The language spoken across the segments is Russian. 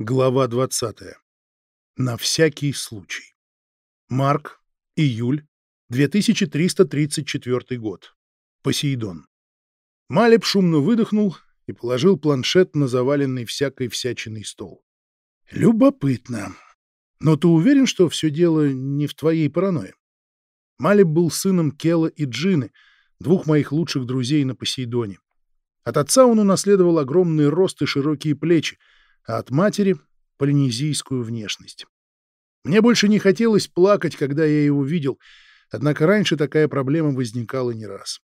Глава 20. На всякий случай. Марк, июль, 2334 год. Посейдон. Малеб шумно выдохнул и положил планшет на заваленный всякой всячиной стол. Любопытно. Но ты уверен, что все дело не в твоей паранойе? Малеб был сыном Кела и Джины, двух моих лучших друзей на Посейдоне. От отца он унаследовал огромный рост и широкие плечи, а от матери — полинезийскую внешность. Мне больше не хотелось плакать, когда я его видел, однако раньше такая проблема возникала не раз.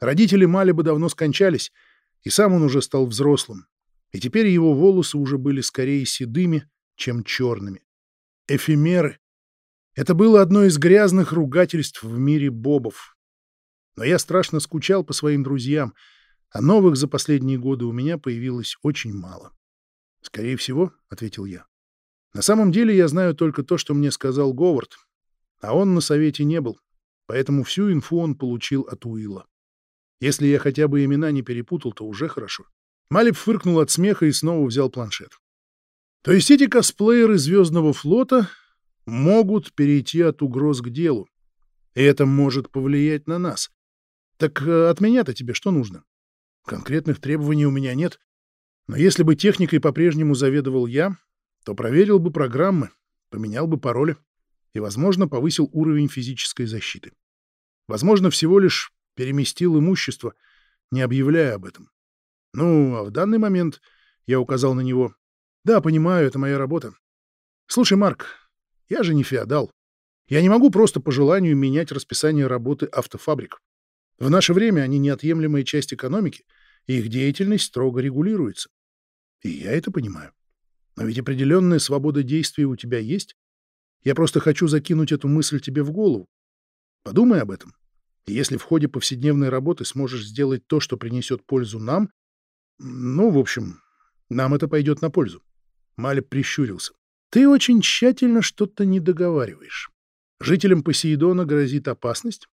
Родители Малиба давно скончались, и сам он уже стал взрослым, и теперь его волосы уже были скорее седыми, чем черными. Эфемеры. Это было одно из грязных ругательств в мире бобов. Но я страшно скучал по своим друзьям, а новых за последние годы у меня появилось очень мало. «Скорее всего», — ответил я. «На самом деле я знаю только то, что мне сказал Говард, а он на совете не был, поэтому всю инфу он получил от Уилла. Если я хотя бы имена не перепутал, то уже хорошо». Малиб фыркнул от смеха и снова взял планшет. «То есть эти косплееры Звездного флота могут перейти от угроз к делу, и это может повлиять на нас. Так э, от меня-то тебе что нужно? Конкретных требований у меня нет, но если бы техникой по-прежнему заведовал я, то проверил бы программы, поменял бы пароли и, возможно, повысил уровень физической защиты. Возможно, всего лишь переместил имущество, не объявляя об этом. Ну, а в данный момент я указал на него. Да, понимаю, это моя работа. Слушай, Марк, я же не феодал. Я не могу просто по желанию менять расписание работы автофабрик. В наше время они неотъемлемая часть экономики, и их деятельность строго регулируется. И я это понимаю. Но ведь определенная свобода действий у тебя есть. Я просто хочу закинуть эту мысль тебе в голову. Подумай об этом. И если в ходе повседневной работы сможешь сделать то, что принесет пользу нам, ну, в общем, нам это пойдет на пользу. Малеб прищурился. Ты очень тщательно что-то не договариваешь. Жителям Посейдона грозит опасность?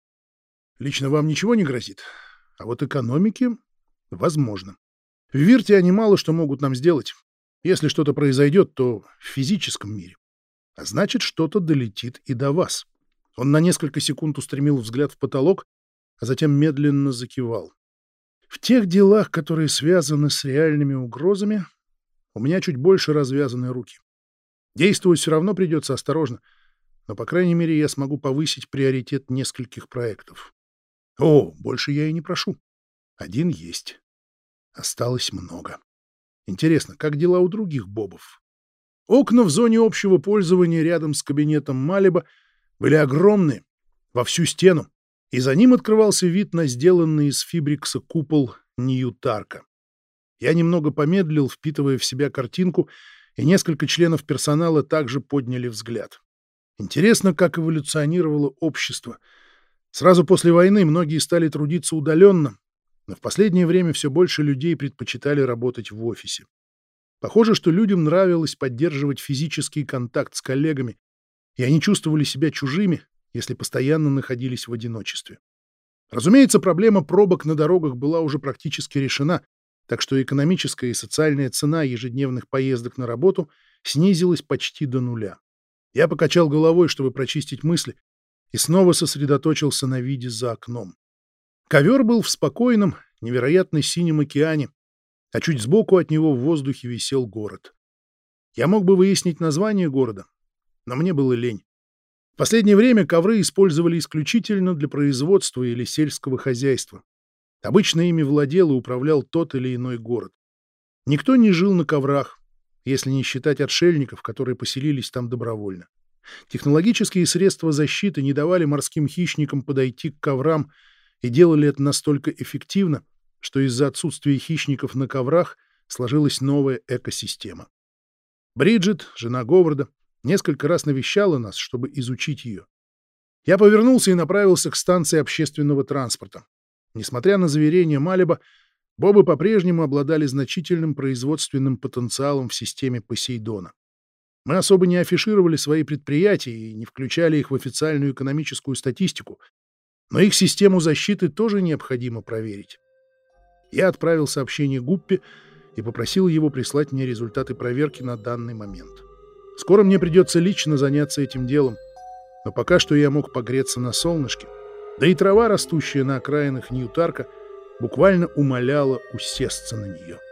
Лично вам ничего не грозит, а вот экономике — возможно. В Вирте они мало что могут нам сделать. Если что-то произойдет, то в физическом мире. А значит, что-то долетит и до вас. Он на несколько секунд устремил взгляд в потолок, а затем медленно закивал. В тех делах, которые связаны с реальными угрозами, у меня чуть больше развязаны руки. Действовать все равно придется осторожно, но, по крайней мере, я смогу повысить приоритет нескольких проектов. О, больше я и не прошу. Один есть. Осталось много. Интересно, как дела у других бобов? Окна в зоне общего пользования рядом с кабинетом Малиба были огромные, во всю стену, и за ним открывался вид на сделанный из фибрикса купол Ньютарка. Я немного помедлил, впитывая в себя картинку, и несколько членов персонала также подняли взгляд. Интересно, как эволюционировало общество. Сразу после войны многие стали трудиться удаленно, но в последнее время все больше людей предпочитали работать в офисе. Похоже, что людям нравилось поддерживать физический контакт с коллегами, и они чувствовали себя чужими, если постоянно находились в одиночестве. Разумеется, проблема пробок на дорогах была уже практически решена, так что экономическая и социальная цена ежедневных поездок на работу снизилась почти до нуля. Я покачал головой, чтобы прочистить мысли, и снова сосредоточился на виде за окном. Ковер был в спокойном, невероятно синем океане, а чуть сбоку от него в воздухе висел город. Я мог бы выяснить название города, но мне было лень. В последнее время ковры использовали исключительно для производства или сельского хозяйства. Обычно ими владел и управлял тот или иной город. Никто не жил на коврах, если не считать отшельников, которые поселились там добровольно. Технологические средства защиты не давали морским хищникам подойти к коврам и делали это настолько эффективно, что из-за отсутствия хищников на коврах сложилась новая экосистема. Бриджит, жена Говарда, несколько раз навещала нас, чтобы изучить ее. Я повернулся и направился к станции общественного транспорта. Несмотря на заверения Малиба, Бобы по-прежнему обладали значительным производственным потенциалом в системе Посейдона. Мы особо не афишировали свои предприятия и не включали их в официальную экономическую статистику, но их систему защиты тоже необходимо проверить. Я отправил сообщение Гуппе и попросил его прислать мне результаты проверки на данный момент. Скоро мне придется лично заняться этим делом, но пока что я мог погреться на солнышке, да и трава, растущая на окраинах Ньютарка, буквально умоляла усесться на нее. —